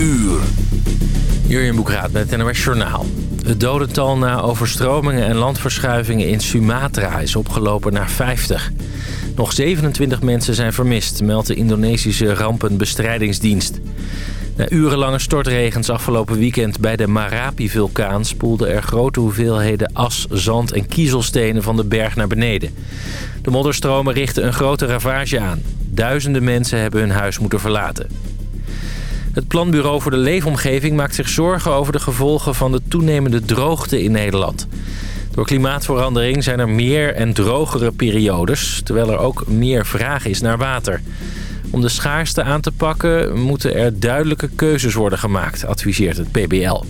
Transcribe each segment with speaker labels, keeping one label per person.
Speaker 1: uur.
Speaker 2: Jurjen Boekraat met het NOS Journaal. Het dodental na overstromingen en landverschuivingen in Sumatra is opgelopen naar 50. Nog 27 mensen zijn vermist, meldt de Indonesische rampenbestrijdingsdienst. Na urenlange stortregens afgelopen weekend bij de Marapi-vulkaan... spoelden er grote hoeveelheden as, zand en kiezelstenen van de berg naar beneden. De modderstromen richten een grote ravage aan. Duizenden mensen hebben hun huis moeten verlaten. Het Planbureau voor de Leefomgeving maakt zich zorgen over de gevolgen van de toenemende droogte in Nederland. Door klimaatverandering zijn er meer en drogere periodes, terwijl er ook meer vraag is naar water. Om de schaarste aan te pakken moeten er duidelijke keuzes worden gemaakt, adviseert het PBL.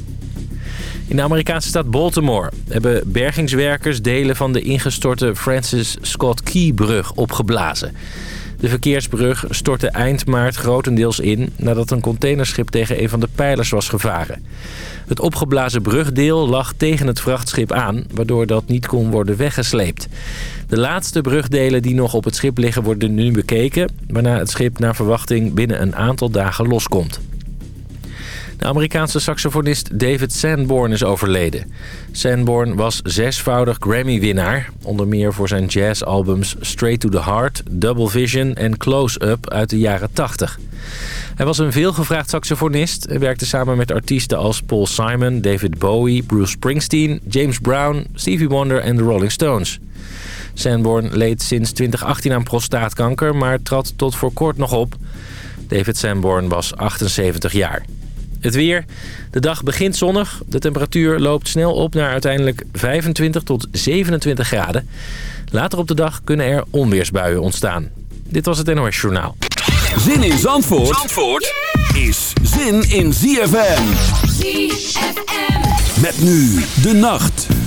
Speaker 2: In de Amerikaanse stad Baltimore hebben bergingswerkers delen van de ingestorte Francis Scott Key-brug opgeblazen. De verkeersbrug stortte eind maart grotendeels in nadat een containerschip tegen een van de pijlers was gevaren. Het opgeblazen brugdeel lag tegen het vrachtschip aan, waardoor dat niet kon worden weggesleept. De laatste brugdelen die nog op het schip liggen worden nu bekeken, waarna het schip naar verwachting binnen een aantal dagen loskomt. De Amerikaanse saxofonist David Sanborn is overleden. Sanborn was zesvoudig Grammy-winnaar. Onder meer voor zijn jazzalbums Straight to the Heart, Double Vision en Close Up uit de jaren 80. Hij was een veelgevraagd saxofonist en werkte samen met artiesten als Paul Simon, David Bowie, Bruce Springsteen, James Brown, Stevie Wonder en de Rolling Stones. Sanborn leed sinds 2018 aan prostaatkanker, maar trad tot voor kort nog op. David Sanborn was 78 jaar. Het weer. De dag begint zonnig. De temperatuur loopt snel op naar uiteindelijk 25 tot 27 graden. Later op de dag kunnen er onweersbuien ontstaan. Dit was het NOS Journaal.
Speaker 1: Zin in Zandvoort, Zandvoort is zin in ZFM. ZFM. Met nu de nacht.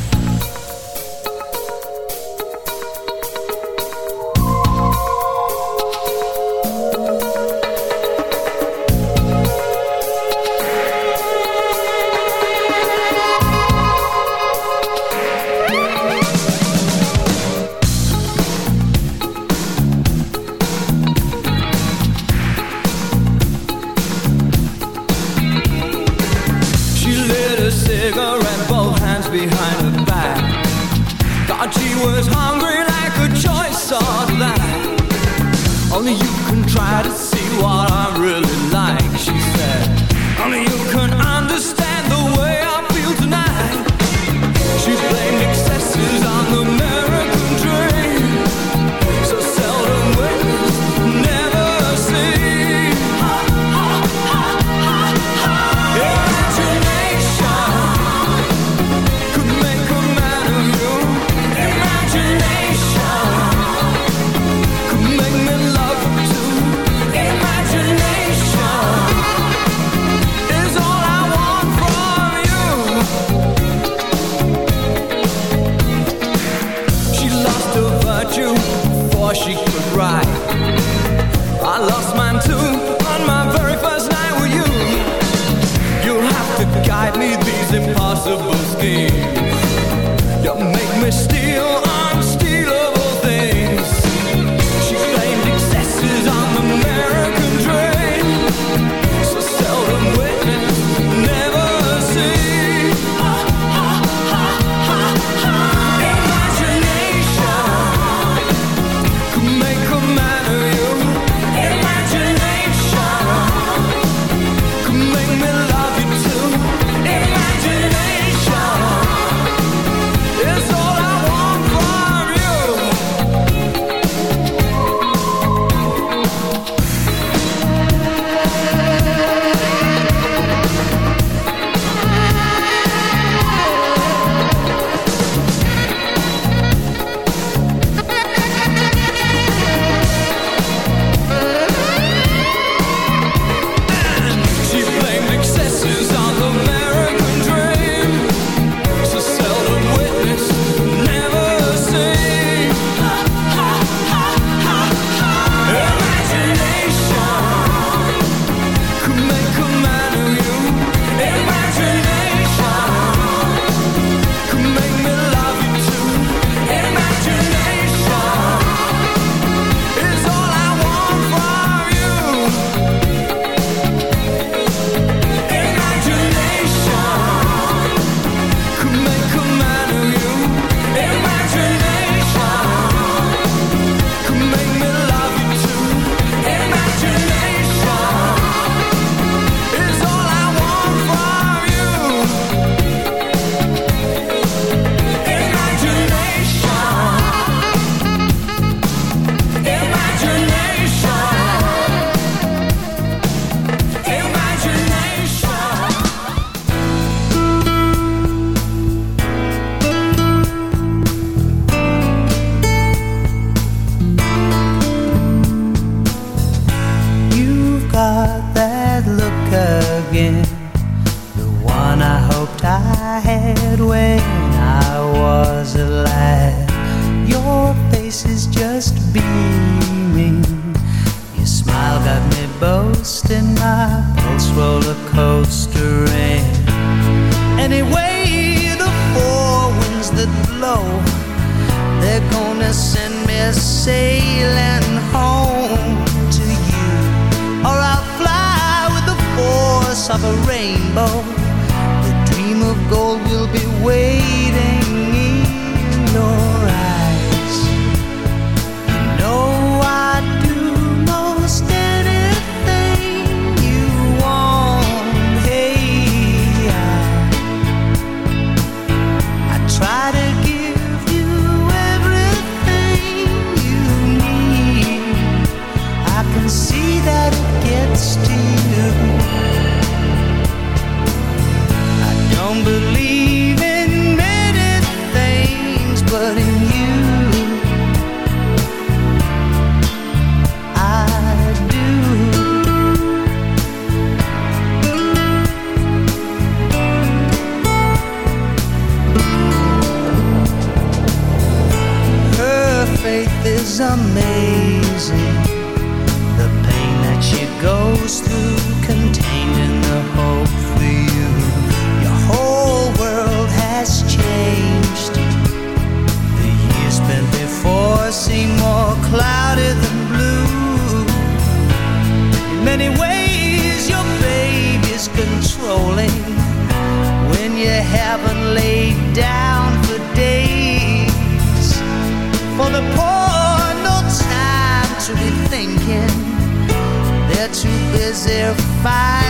Speaker 3: Finding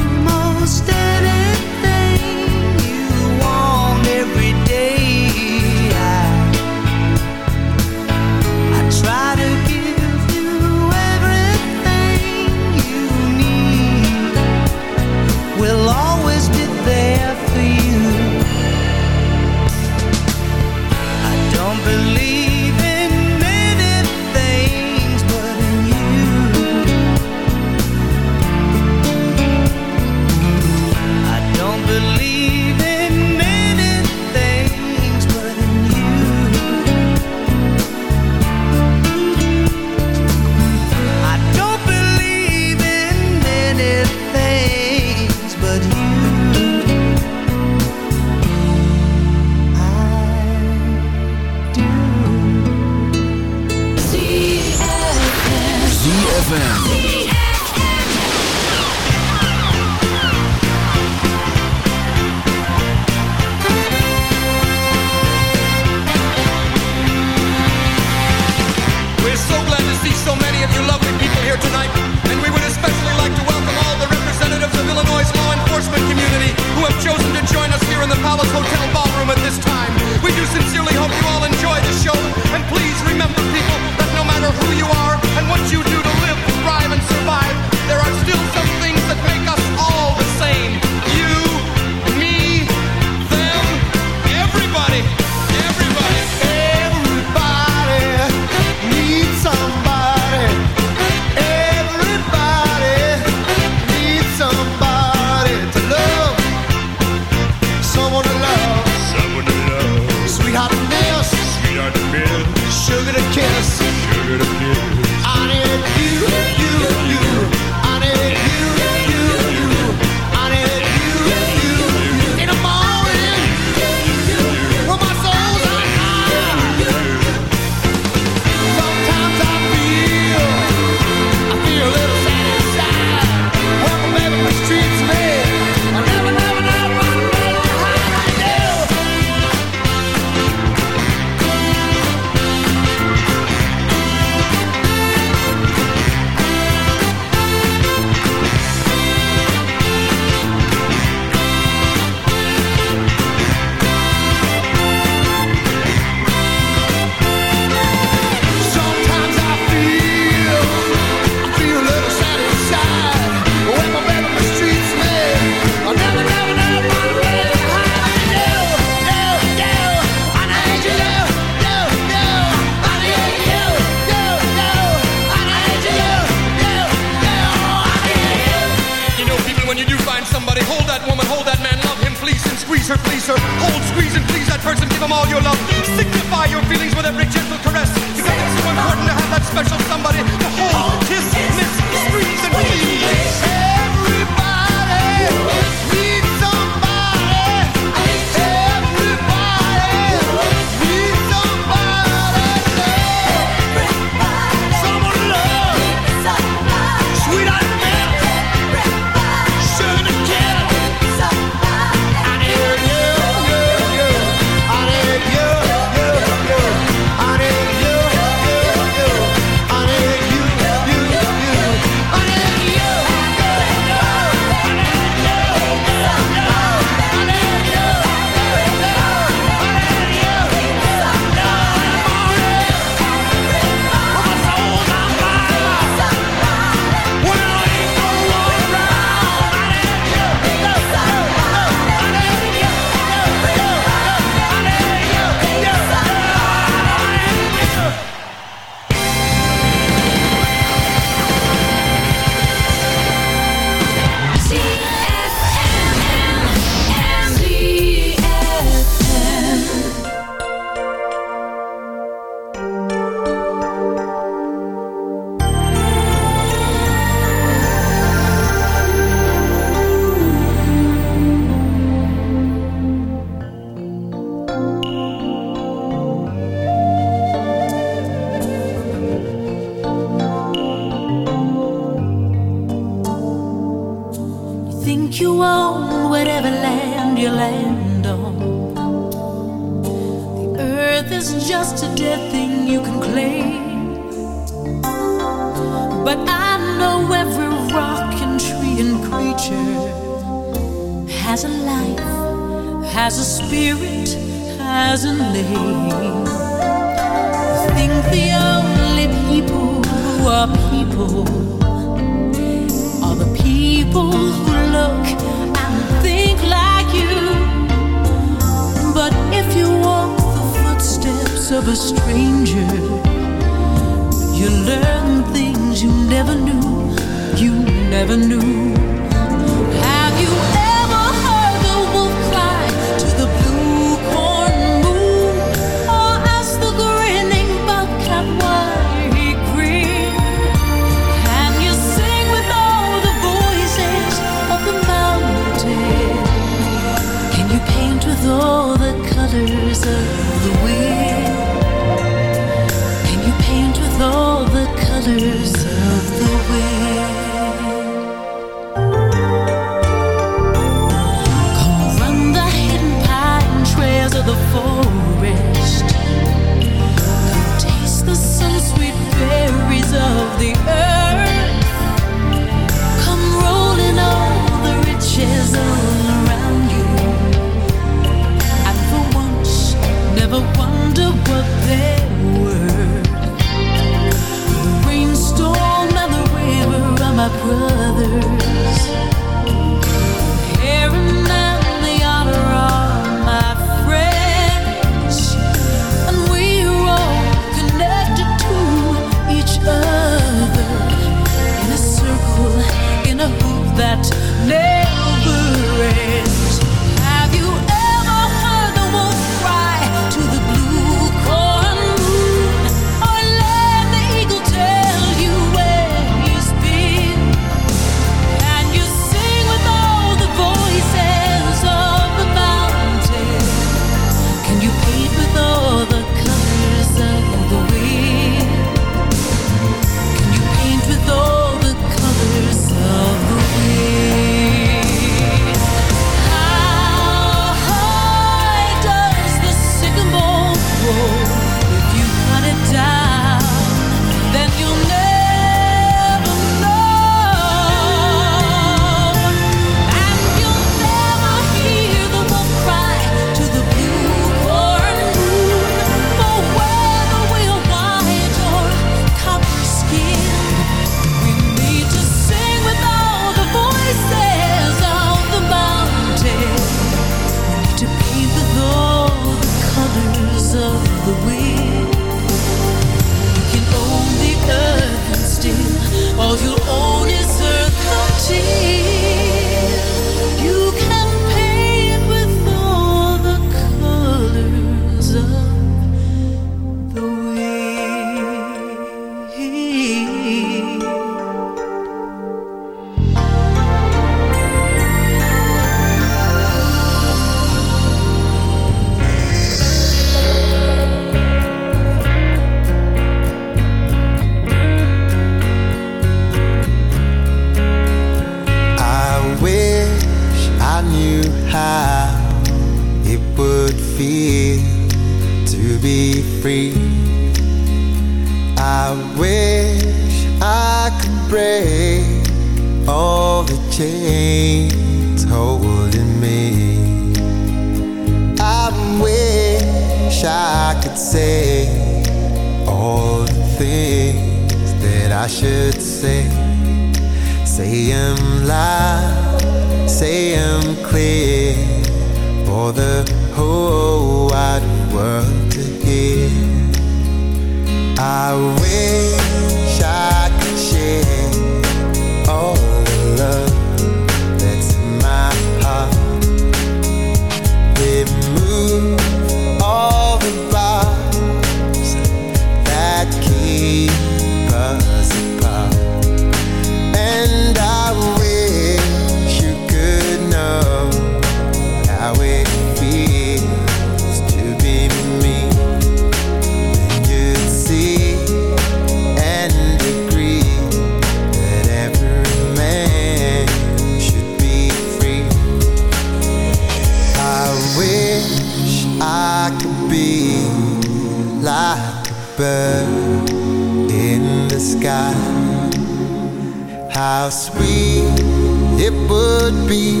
Speaker 4: would be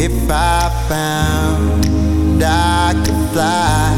Speaker 4: if I found I could fly.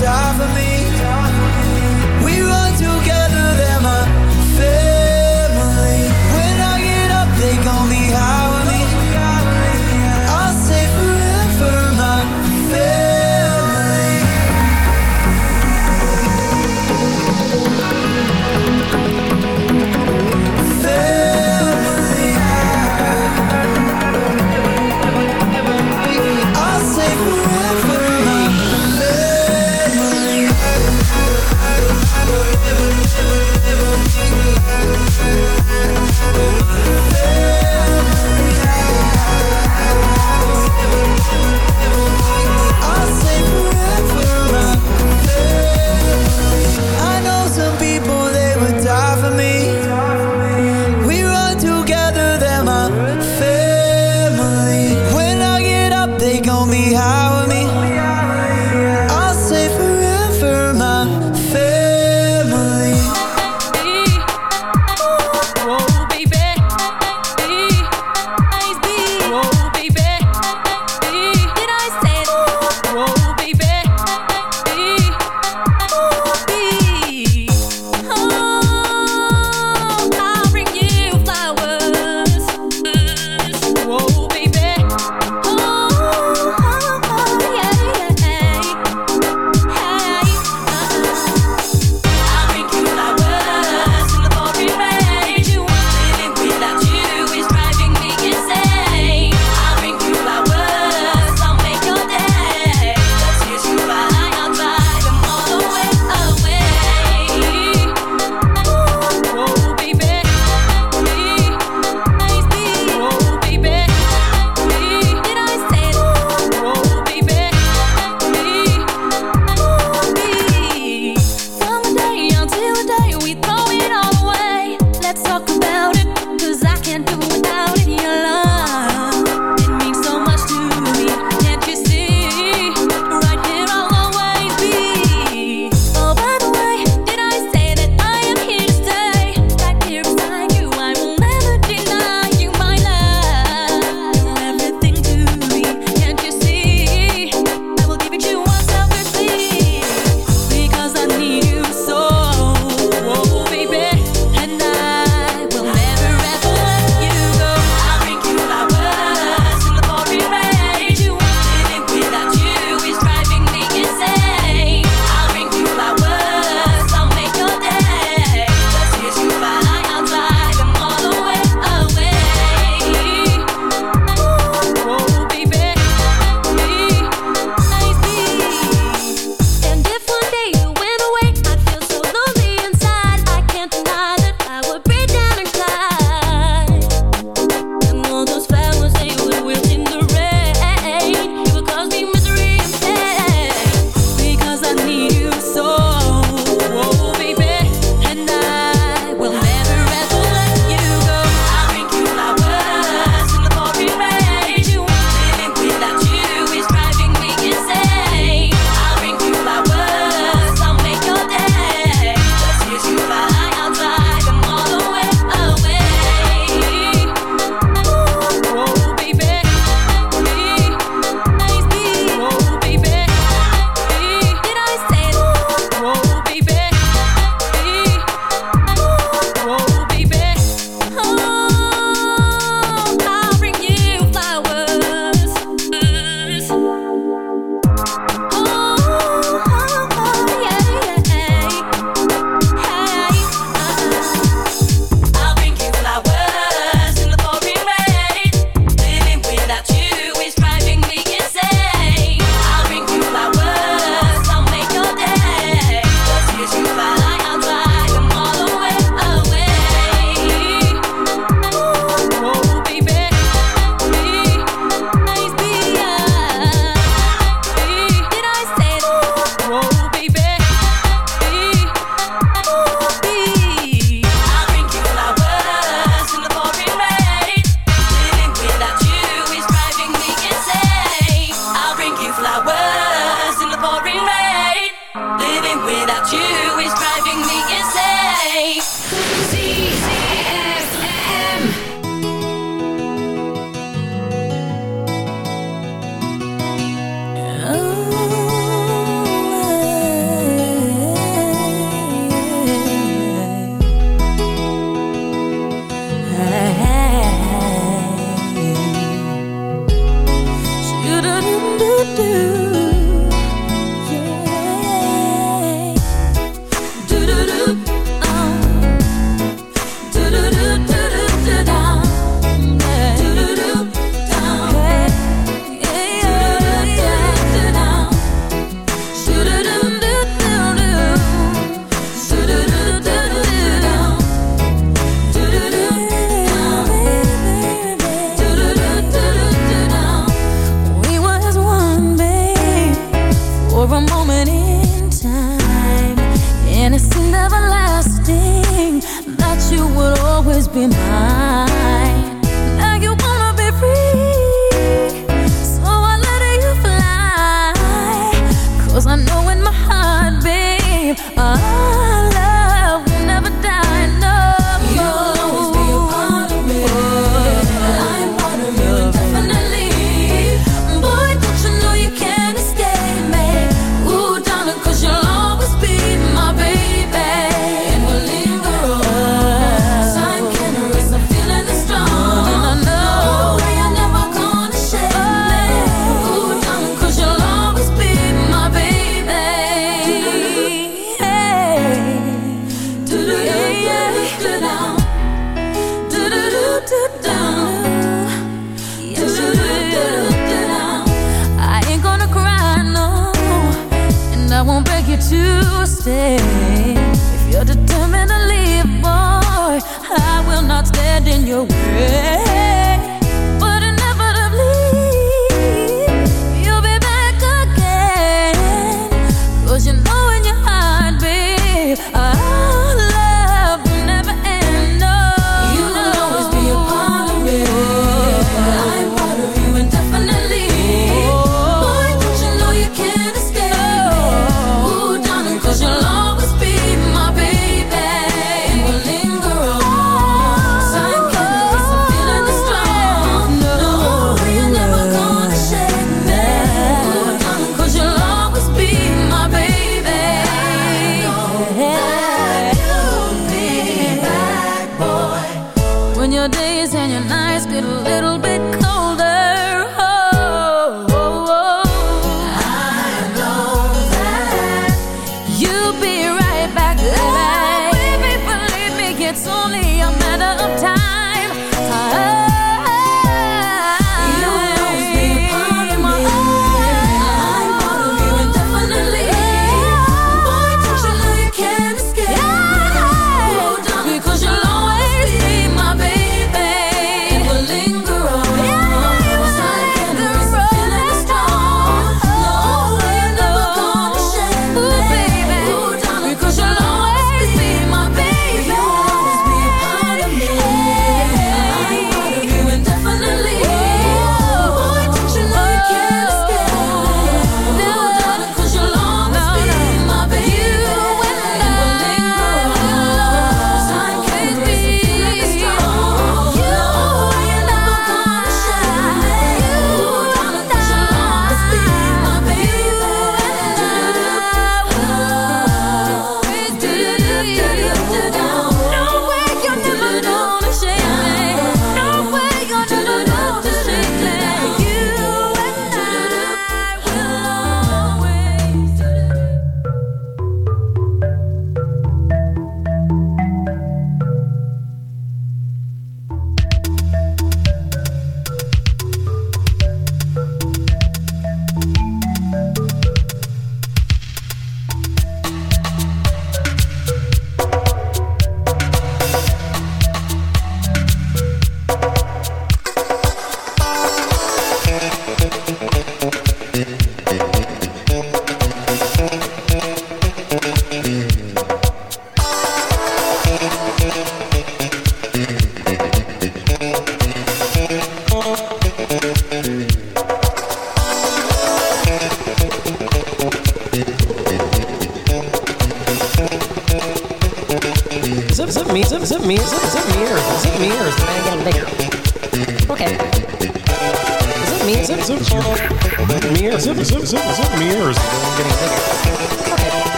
Speaker 5: die for me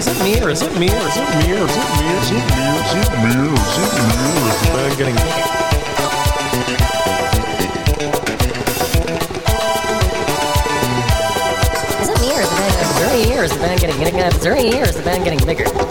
Speaker 6: is it me or is it me or is it me or is it me or is it me or is it me or is it me or is it me? I'm. Is it me is the band getting bigger? Is the band getting bigger?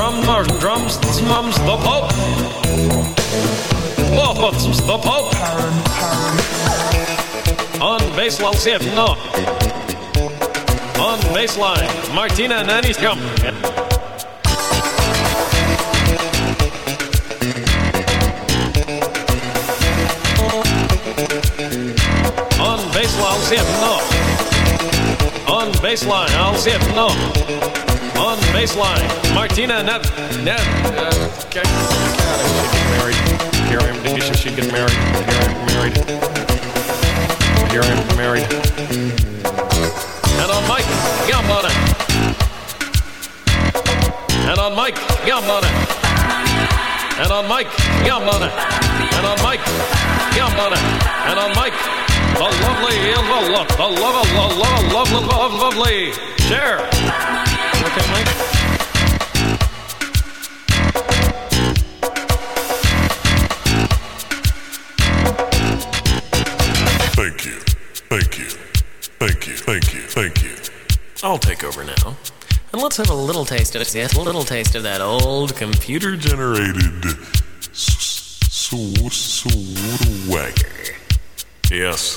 Speaker 7: drummers, drums, mums, the Pope. Lotsums, the Pope. On bassline, I'll see if no. On baseline, Martina and Annie's coming. On baseline, I'll see if no. On baseline, I'll see if no. On baseline, Martina Net. Net. Uh, okay. God, married. Here I am. Did you should get married? Here I am married. Here I am married. And on Mike, it. And on Mike, it. And on Mike, it. And on Mike, it. And on Mike, the lovely, the love, the love, the love, love, love, lovely. Share. Okay, Mike.
Speaker 8: Thank you. Thank you. Thank you. Thank you. Thank you.
Speaker 7: I'll take over now. And let's have a little taste of it. Yes, a little taste of that old computer
Speaker 8: Generated swagger.
Speaker 7: Yes.